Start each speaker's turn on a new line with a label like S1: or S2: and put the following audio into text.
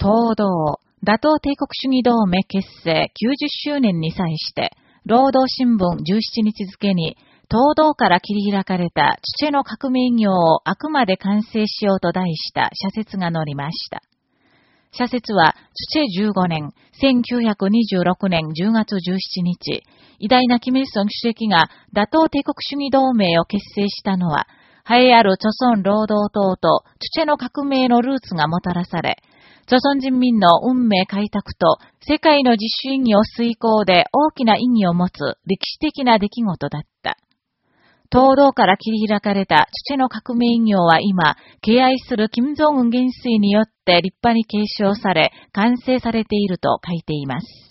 S1: 東道、打倒帝国主義同盟結成90周年に際して、労働新聞17日付に、東道から切り開かれた父の革命業をあくまで完成しようと題した社説が載りました。社説は、土15年、1926年10月17日、偉大なキム・イルソン主席が打倒帝国主義同盟を結成したのは、栄えある著村労働党と土の革命のルーツがもたらされ、朝鮮人民の運命開拓と世界の自主意義を遂行で大きな意義を持つ歴史的な出来事だった。東道から切り開かれた父の革命業は今、敬愛する金正恩元帥によって立派に継承され、完成されていると書いています。